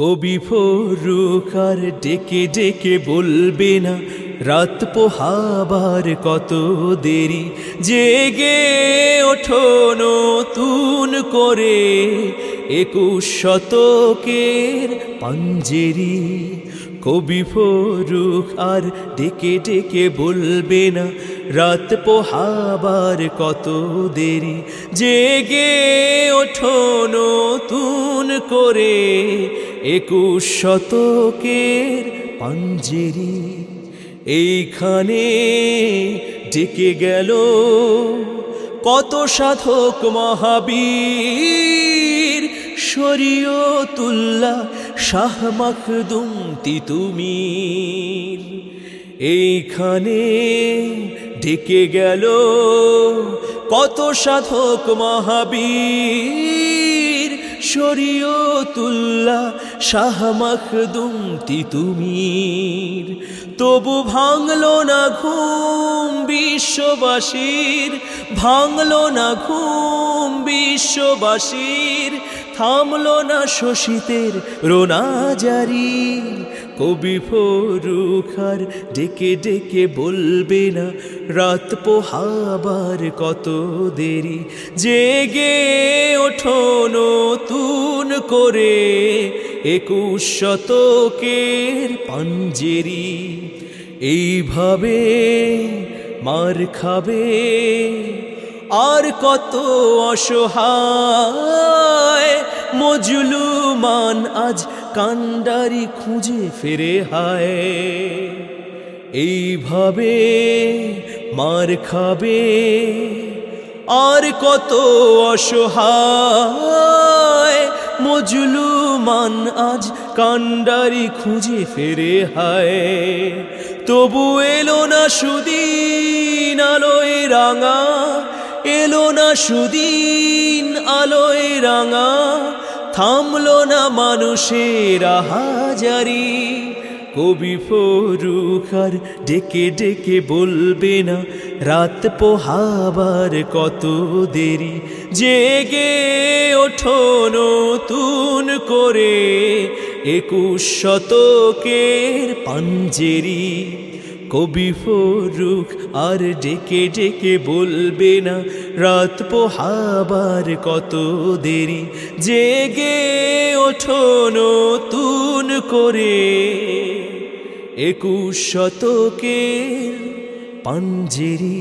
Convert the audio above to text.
কবি ফরুখার ডেকে ডেকে বলবে না, রাত পোহাবার কত দেরি? জেগে ওঠো নতুন করে, একুশ শতকের পাঞ্জেরি। কবি ফরুখ আর ডেকে ডেকে বলবে না, রাত পোহাবার কত দেরি? জেগে ওঠো নতুন করে একুশ শতকের পাঞ্জেরি, এইখানে ডেকে গেল কত সাধক মহাবীর। শরীয়তুল্লাহ শাহ মখদুম তিতুমির, এইখানে ডেকে গেল কত সাধক মহাবীর। শরীয়তুল্লাহ শাহ মখদুম তিতুমির। তবু ভাঙল না ঘুম বিশ্ববাসীর ভাঙল না ঘুম বিশ্ববাসীর থামল না শোষিতের রোনাজারি কবি ফরুখার ডেকে ডেকে বলবে না, রাত পোহাবার কত দেরি। জেগে ওঠো নতুন করে, একুশ শতকের পাঞ্জেরি। এইভাবে মার খাবে আর কত অসহায়, মজলুমান আজ কান্ডারি খুঁজে ফেরে হায়। এইভাবে মার খাবে, আর কত অসহায়, মজলুমান আজ কান্ডারি খুঁজে ফেরে হায়। তবু এলো না সুদিন আলোয় রাঙা এলো না সুদিন আলোয় রাঙা, থামলো না মানুষের হাজারি। কবি ফরুখার ডেকে ডেকে বলবে না, রাত পোহাবার কত দেরি। জেগে ওঠো নতুন করে, একুশ শতকের পাঞ্জেরি। কবি ফরুখ আর ডেকে ডেকে বলবে না, রাত পোহাবার কত দেরি, জেগে ওঠো নতুন করে। একুশ শতকে পাঞ্জেরি